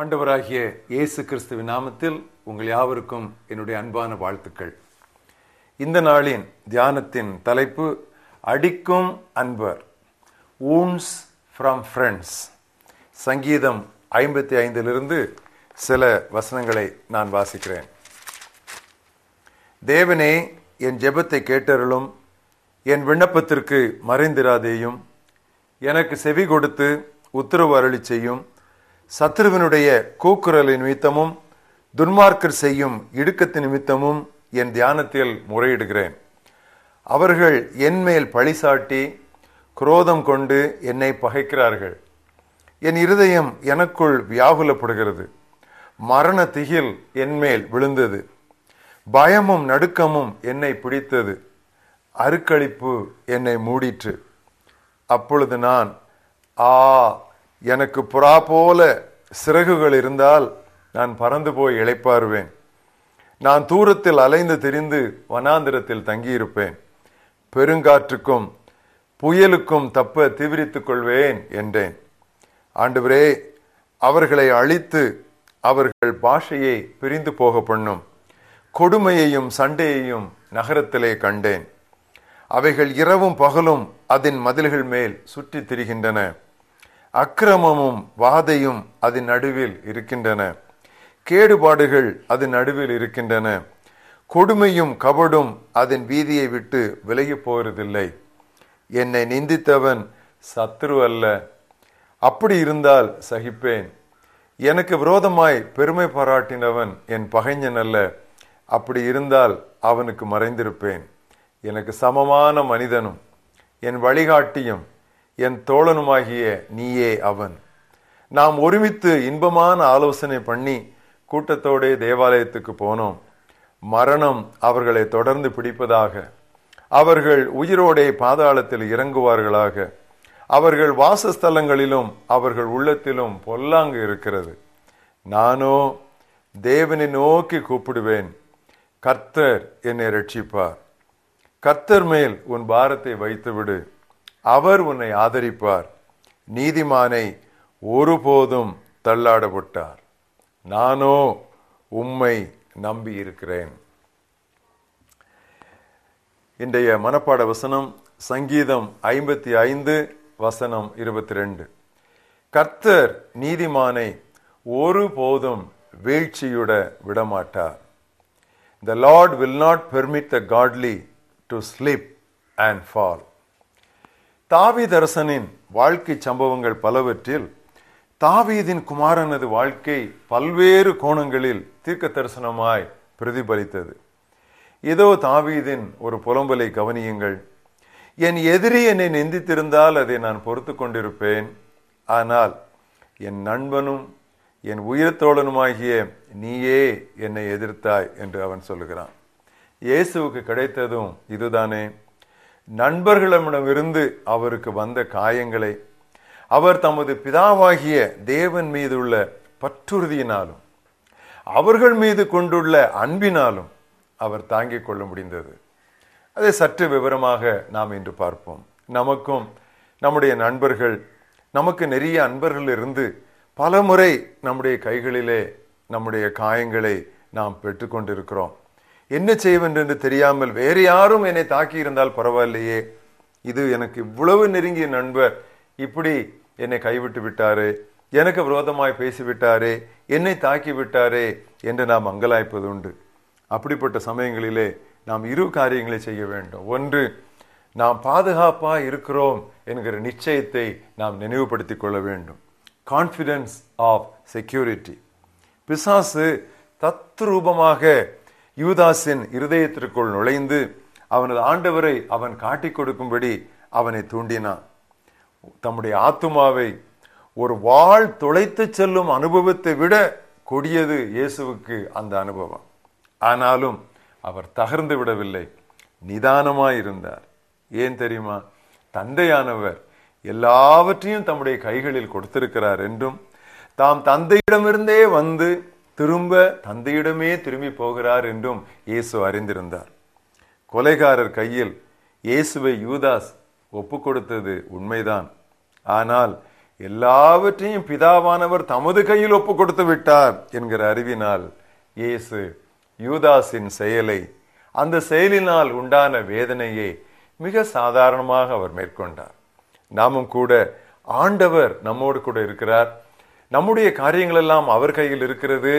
ஆண்டவராகிய இயேசு கிறிஸ்துவின் நாமத்தில் உங்கள் யாவருக்கும் என்னுடைய அன்பான வாழ்த்துக்கள். இந்த நாளின் தியானத்தின் தலைப்பு அடிக்கும் அன்பர் ஊன்ஸ் ஃப்ரம் ஃப்ரெண்ட்ஸ் சங்கீதம் ஐம்பத்தி ஐந்திலிருந்து சில வசனங்களை நான் வாசிக்கிறேன். தேவனே என் ஜெபத்தை கேட்டருளும் என் விண்ணப்பத்திற்கு மறைந்திராதேயும் எனக்கு செவி கொடுத்து உத்தரவு அருளி செய்யும் சத்ருவினுடைய கூக்குரலின் நிமித்தமும் துன்மார்க்கர் செய்யும் இடுக்கத்தின் நிமித்தமும் என் தியானத்தில் முறையிடுகிறேன். அவர்கள் என்மேல் பழி பழிசாட்டி குரோதம் கொண்டு என்னை பகைக்கிறார்கள். என் இருதயம் எனக்குள் வியாகுலப்படுகிறது. மரண திகில் என்மேல் விழுந்தது. பயமும் நடுக்கமும் என்னை பிடித்தது. அருக்களிப்பு என்னை மூடிற்று. அப்பொழுது நான் ஆ எனக்கு புறா போல சிறகுகள் இருந்தால் நான் பறந்து போய் இழைப்பாருவேன். நான் தூரத்தில் அலைந்து திரிந்து வனாந்திரத்தில் தங்கியிருப்பேன். பெருங்காற்றுக்கும் புயலுக்கும் தப்ப தீவிரித்துக் கொள்வேன் என்றேன். ஆண்டவரே அவர்களை அழித்து அவர்கள் பாஷையை பிரிந்து போக பண்ணும். கொடுமையையும் சண்டையையும் நகரத்திலே கண்டேன். அவைகள் இரவும் பகலும் அதன் மதில்கள் மேல் சுற்றித் திரிகின்றன. அக்கிரமமும் வாதையும் அதன் நடுவில் இருக்கின்றன. கேடுபாடுகள் அதன் நடுவில் இருக்கின்றன. கொடுமையும் கபடும் அதன் வீதியை விட்டு விலகி போகிறதில்லை என்னை நிந்தித்தவன் சத்ரு அல்ல. அப்படி இருந்தால் சகிப்பேன். எனக்கு விரோதமாய் பெருமை பாராட்டினவன் என் பகைஞன் அல்ல. அப்படி இருந்தால் அவனுக்கு மறைந்திருப்பேன். எனக்கு சமமான மனிதனும் என் வழிகாட்டியும் என் தோழனுமாகிய நீயே அவன். நாம் ஒருமித்து இன்பமான ஆலோசனை பண்ணி கூட்டத்தோடே தேவாலயத்துக்கு போனோம். மரணம் அவர்களை தொடர்ந்து பிடிப்பதாக அவர்கள் உயிரோடே பாதாளத்தில் இறங்குவார்களாக அவர்கள் வாசஸ்தலங்களிலும் அவர்கள் உள்ளத்திலும் பொல்லாங்கு இருக்கிறது. நானோ தேவனை நோக்கி கூப்பிடுவேன். கர்த்தர் என்னை ரட்சிப்பார் கர்த்தர் மேல் உன் பாரத்தை வைத்துவிடு. அவர் உன்னை ஆதரிப்பார். நீதிமானை ஒருபோதும் தள்ளாடப்பட்டார். நானோ உம்மை நம்பி இருக்கிறேன் இன்றைய மனப்பாட வசனம் சங்கீதம் ஐம்பத்தி ஐந்து வசனம் இருபத்தி ரெண்டு. கர்த்தர் நீதிமானை ஒருபோதும் வீழ்ச்சியுட விடமாட்டார். The Lord will not permit the godly to slip and fall தாவீதரசனின் வாழ்க்கை சம்பவங்கள் பலவற்றில் தாவீதின் குமாரனது வாழ்க்கை பல்வேறு கோணங்களில் தீர்க்க தரிசனமாய் பிரதிபலித்தது. இதோ தாவீதின் ஒரு புலம்பலை கவனியுங்கள். என் எதிரி என்னை நிந்தித்திருந்தால் அதை நான் பொறுத்து கொண்டிருப்பேன். ஆனால் என் நண்பனும் என் உயிரத்தோழனுமாகிய நீயே என்னை எதிர்த்தாய் என்று அவன் சொல்லுகிறான். இயேசுவுக்கு கிடைத்ததும் இதுதானே. நண்பர்களிடமிருந்து அவருக்கு வந்த காயங்களை அவர் தமது பிதாவாகிய தேவன் மீது உள்ள பற்றுறுதியினாலும் அவர்கள் மீது கொண்டுள்ள அன்பினாலும் அவர் தாங்கிக் கொள்ள முடிந்தது. அதை சற்று விவரமாக நாம் இன்று பார்ப்போம். நமக்கும் நம்முடைய நண்பர்கள் நமக்கு நிறைய அன்பர்கள் இருந்து பல முறை நம்முடைய கைகளிலே நம்முடைய காயங்களை நாம் பெற்றுக்கொண்டிருக்கிறோம். என்ன செய்வேன் என்று தெரியாமல் வேறு யாரும் என்னை தாக்கி இருந்தால் பரவாயில்லையே. இது எனக்கு இவ்வளவு நெருங்கிய நண்பர். இப்படி என்னை கைவிட்டு விட்டாரு. எனக்கு விரோதமாய் பேசிவிட்டாரே. என்னை தாக்கி விட்டாரே என்று நாம் அங்கலாய்ப்பது உண்டு. அப்படிப்பட்ட சமயங்களிலே நாம் இரு காரியங்களை செய்ய வேண்டும். ஒன்று நாம் பாதுகாப்பா இருக்கிறோம் என்கிற நிச்சயத்தை நாம் நினைவுபடுத்திக் கொள்ள வேண்டும். கான்ஃபிடென்ஸ் ஆஃப் செக்யூரிட்டி பிசாசு தத்ரூபமாக யூதாஸின் இருதயத்திற்குள் நுழைந்து அவனது ஆண்டவரை அவன் காட்டிக் கொடுக்கும்படி அவனை தூண்டினான். தம்முடைய ஆத்துமாவை ஒரு வாழ் துளைத்து செல்லும் அனுபவத்தை விட கொடியது இயேசுவுக்கு அந்த அனுபவம். ஆனாலும் அவர் தகர்ந்து விடவில்லை. நிதானமாயிருந்தார் ஏன் தெரியுமா? தந்தையானவர் எல்லாவற்றையும் தம்முடைய கைகளில் கொடுத்திருக்கிறார் என்றும் தாம் தந்தையிடமிருந்தே வந்து திரும்ப தந்தையிடமே திரும்பி போகிறார் என்றும் இயேசு அறிந்திருந்தார். கொலைகாரர் கையில் இயேசுவை யூதாஸ் ஒப்பு கொடுத்தது உண்மைதான். ஆனால் எல்லாவற்றையும் பிதாவானவர் தமது கையில் ஒப்பு கொடுத்து விட்டார் என்கிற அறிவினால் இயேசு யூதாஸின் செயலை அந்த செயலினால் உண்டான வேதனையை மிக சாதாரணமாக அவர் மேற்கொண்டார். நாமும் கூட ஆண்டவர் நம்மோடு கூட இருக்கிறார். நம்முடைய காரியங்கள் எல்லாம் அவர் கையில் இருக்கிறது.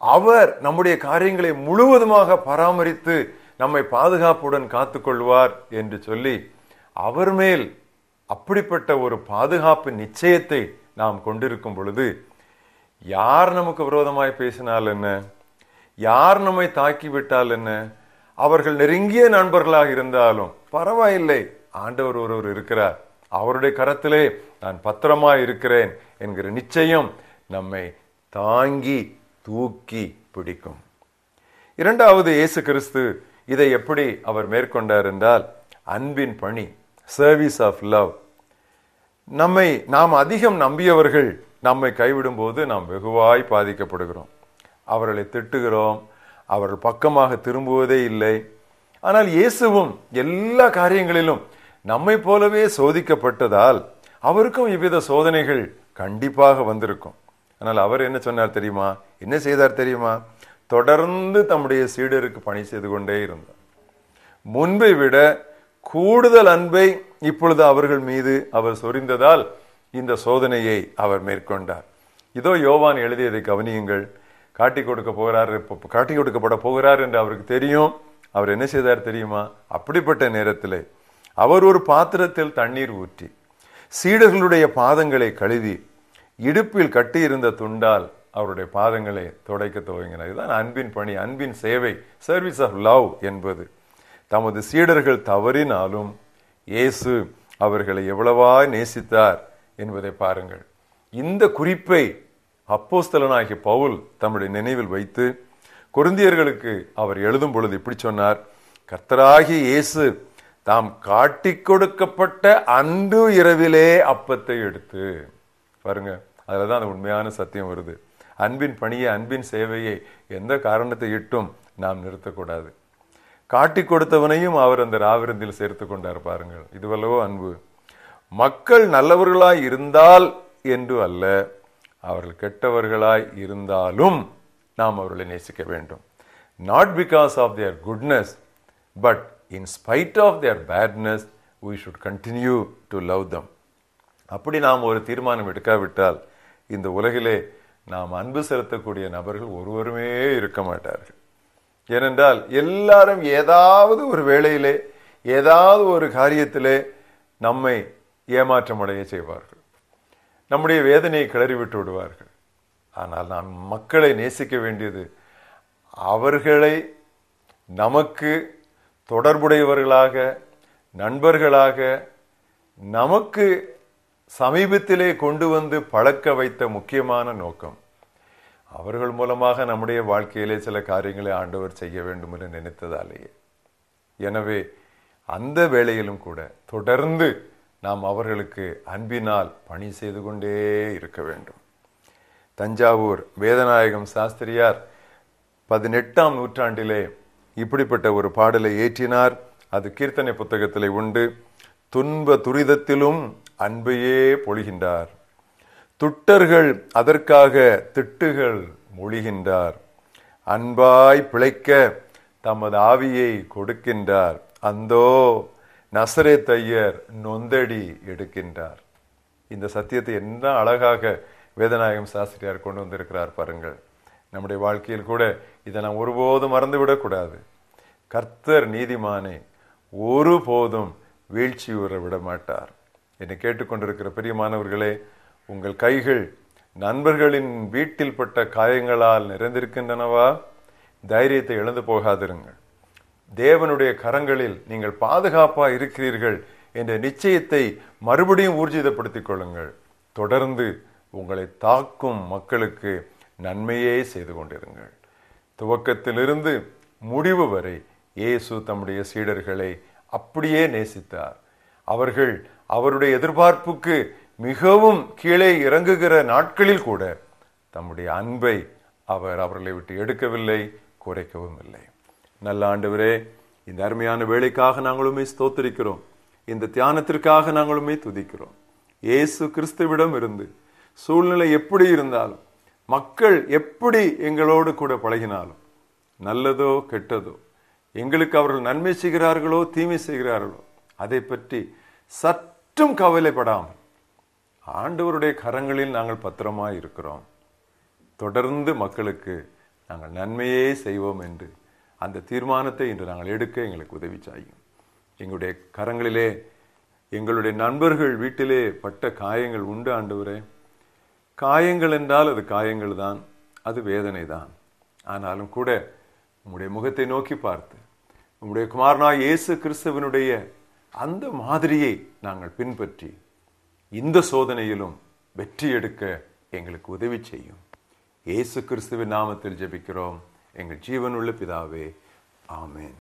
அவர் நம்முடைய காரியங்களை முழுவதுமாக பராமரித்து நம்மை பாதுகாப்புடன் காத்துக்கொள்வார் என்று சொல்லி அவர் மேல் அப்படிப்பட்ட ஒரு பாதுகாப்பு நிச்சயத்தை நாம் கொண்டிருக்கும் பொழுது யார் நமக்கு விரோதமாய் பேசினால் என்ன? யார் நம்மை தாக்கிவிட்டால் என்ன? அவர்கள் நெருங்கிய நண்பர்களாக இருந்தாலும் பரவாயில்லை ஆண்டவர் ஒருவர் இருக்கிறார். அவருடைய கரத்திலே நான் பத்திரமா இருக்கிறேன் என்கிற நிச்சயம் நம்மை தாங்கி தூக்கி பிடிக்கும். இரண்டாவது இயேசு கிறிஸ்து இதை எப்படி அவர் மேற்கொண்டார் என்றால் அன்பின் பணி சர்வீஸ் ஆஃப் லவ் நம்மை நாம் அதிகம் நம்பியவர்கள் நம்மை கைவிடும் போது நாம் வெகுவாய் பாதிக்கப்படுகிறோம். அவர்களை திட்டுகிறோம் அவர்கள் பக்கமாக திரும்புவதே இல்லை. ஆனால் இயேசுவும் எல்லா காரியங்களிலும் நம்மை போலவே சோதிக்கப்பட்டதால் அவருக்கும் இவ்வித சோதனைகள் கண்டிப்பாக வந்திருக்கும். ஆனால் அவர் என்ன சொன்னார் தெரியுமா? என்ன செய்தார் தெரியுமா? தொடர்ந்து தம்முடைய சீடருக்கு பணி செய்து கொண்டே இருந்தார். முன்பை விட கூடுதல் அன்பை இப்பொழுது அவர்கள் மீது அவர் சொரிந்ததால் இந்த சோதனையை அவர் மேற்கொண்டார். இதோ யோவான் எழுதியதை கவனியுங்கள். காட்டி கொடுக்க போகிறார் காட்டி கொடுக்கப்பட போகிறார் என்று அவருக்கு தெரியும். அவர் என்ன செய்தார் தெரியுமா? அப்படிப்பட்ட நேரத்தில் அவர் ஒரு பாத்திரத்தில் தண்ணீர் ஊற்றி சீடர்களுடைய பாதங்களை கழுவி இடுப்பில் கட்டியிருந்த துண்டால் அவருடைய பாதங்களை துடைக்க துவங்கினார். இதுதான் அன்பின் பணி அன்பின் சேவை சர்வீஸ் ஆஃப் லவ் என்பது. தமது சீடர்கள் தவறினாலும் இயேசு அவர்களை எவ்வளவா நேசித்தார் என்பதை பாருங்கள். இந்த குறிப்பை அப்போஸ்தலனாகிய பவுல் தம்முடைய நினைவில் வைத்து குருந்தியர்களுக்கு அவர் எழுதும் பொழுது இப்படி சொன்னார் கர்த்தராகிய இயேசு தாம் காட்டிக் கொடுக்கப்பட்ட அன்று இரவிலே அப்பத்தை எடுத்து பாருங்க அதுலதான் அந்த உண்மையான சத்தியம் வருது. அன்பின் பணியை அன்பின் சேவையை எந்த காரணத்தை இட்டும் நாம் நிறுத்தக்கூடாது. காட்டி கொடுத்தவனையும் அவர் அந்த ராவிருந்தில் சேர்த்து கொண்டார் பாருங்கள். இதுவல்லவோ அன்பு. மக்கள் நல்லவர்களாய் இருந்தால் என்று அல்ல அவர்கள் கெட்டவர்களாய் இருந்தாலும் நாம் அவர்களை நேசிக்க வேண்டும். Not because of their goodness but in spite of their badness we should continue to love them அப்படி நாம் ஒரு தீர்மானம் எடுக்காவிட்டால் இந்த உலகிலே நாம் அன்பு செலுத்தக்கூடிய நபர்கள் ஒருவருமே இருக்க மாட்டார்கள். ஏனென்றால் எல்லாரும் ஏதாவது ஒரு வேளையிலே ஏதாவது ஒரு காரியத்திலே நம்மை ஏமாற்றம் அடைய செய்வார்கள். நம்முடைய வேதனையை கிளறி விட்டு விடுவார்கள். ஆனால் நாம் மக்களை நேசிக்க வேண்டியது அவர்களை நமக்கு தொடர்புடையவர்களாக நண்பர்களாக நமக்கு சமீபத்திலே கொண்டு வந்து பழக்க வைத்த முக்கியமான நோக்கம். அவர்கள் மூலமாக நம்முடைய வாழ்க்கையிலே சில காரியங்களை ஆண்டவர் செய்ய வேண்டும் என்று நினைத்ததாலேயே. எனவே அந்த வேளையிலும் கூட தொடர்ந்து நாம் அவர்களுக்கு அன்பினால் பணி செய்து கொண்டே இருக்க வேண்டும். தஞ்சாவூர் வேதநாயகம் சாஸ்திரியார் பதினெட்டாம் நூற்றாண்டிலே இப்படிப்பட்ட ஒரு பாடலை ஏற்றினார். அது கீர்த்தனை புத்தகத்திலே உண்டு. துன்ப துரிதத்திலும் அன்பையே பொழிகின்றார். துட்டர்கள் அதற்காக திட்டுகள் மொழிகின்றார். அன்பாய் பிழைக்க தமது ஆவியை கொடுக்கின்றார். அந்தோ நசரே தையர் நொந்தடி எடுக்கின்றார். இந்த சத்தியத்தை என்ன அழகாக வேதநாயகம் சாஸ்திரியார் கொண்டு வந்திருக்கிறார் பாருங்கள். நம்முடைய வாழ்க்கையில் கூட இதை நாம் ஒருபோதும் மறந்துவிடக்கூடாது. கர்த்தர் நீதிமானே ஒருபோதும் வீழ்ச்சியுற விட மாட்டார் என்னை கேட்டுக்கொண்டிருக்கிற பிரியமானவர்களே உங்கள் கைகள் நண்பர்களின் வீட்டில் பட்ட காயங்களால் நிறைந்திருக்கின்றனவா? தைரியத்தை இழந்து போகாதிருங்கள். தேவனுடைய கரங்களில் நீங்கள் பாதுகாப்பா இருக்கிறீர்கள் என்ற நிச்சயத்தை மறுபடியும் ஊர்ஜிதப்படுத்திக் கொள்ளுங்கள். தொடர்ந்து உங்களை தாக்கும் மக்களுக்கு நன்மையே செய்து கொண்டிருங்கள். துவக்கத்திலிருந்து முடிவு வரை இயேசு தம்முடைய சீடர்களை அப்படியே நேசித்தார். அவர்கள் அவருடைய எதிர்பார்ப்புக்கு மிகவும் கீழே இறங்குகிற நாட்களில் கூட தம்முடைய அன்பை அவர் அவர்களை விட்டு எடுக்கவில்லை குறைக்கவும் இல்லை. நல்ல ஆண்டவரே இந்த அருமையான வேலைக்காக நாங்களுமே ஸ்தோத்திரிக்கிறோம். இந்த தியானத்திற்காக நாங்களுமே துதிக்கிறோம். இயேசு கிறிஸ்துவிடம் இருந்து சூழ்நிலை எப்படி இருந்தாலும் மக்கள் எப்படி எங்களோடு கூட பழகினாலும் நல்லதோ கெட்டதோ எங்களுக்கு அவர்கள் நன்மை செய்கிறார்களோ தீமை செய்கிறார்களோ அதை பற்றி சற்றும் கவலைப்படாமல் ஆண்டவருடைய கரங்களில் நாங்கள் பத்திரமாக இருக்கிறோம். தொடர்ந்து மக்களுக்கு நாங்கள் நன்மையே செய்வோம் என்று அந்த தீர்மானத்தை இன்று நாங்கள் எடுக்க எங்களுக்கு உதவி செய்யும். எங்களுடைய கரங்களிலே எங்களுடைய நண்பர்கள் வீட்டிலே பட்ட காயங்கள் உண்டு ஆண்டவரே. காயங்கள் என்றால் அது காயங்கள் தான் அது வேதனை தான். ஆனாலும் கூட உம்முடைய முகத்தை நோக்கி பார்த்து உம்முடைய குமாரனாய் இயேசு கிறிஸ்துவனுடைய அந்த மாதிரியை நாங்கள் பின்பற்றி இந்த சோதனையிலும் வெற்றி எடுக்க எங்களுக்கு உதவி செய்யும். இயேசு கிறிஸ்துவின் நாமத்தில் ஜெபிக்கிறோம். எங்கள் ஜீவனுள்ள பிதாவே ஆமேன்.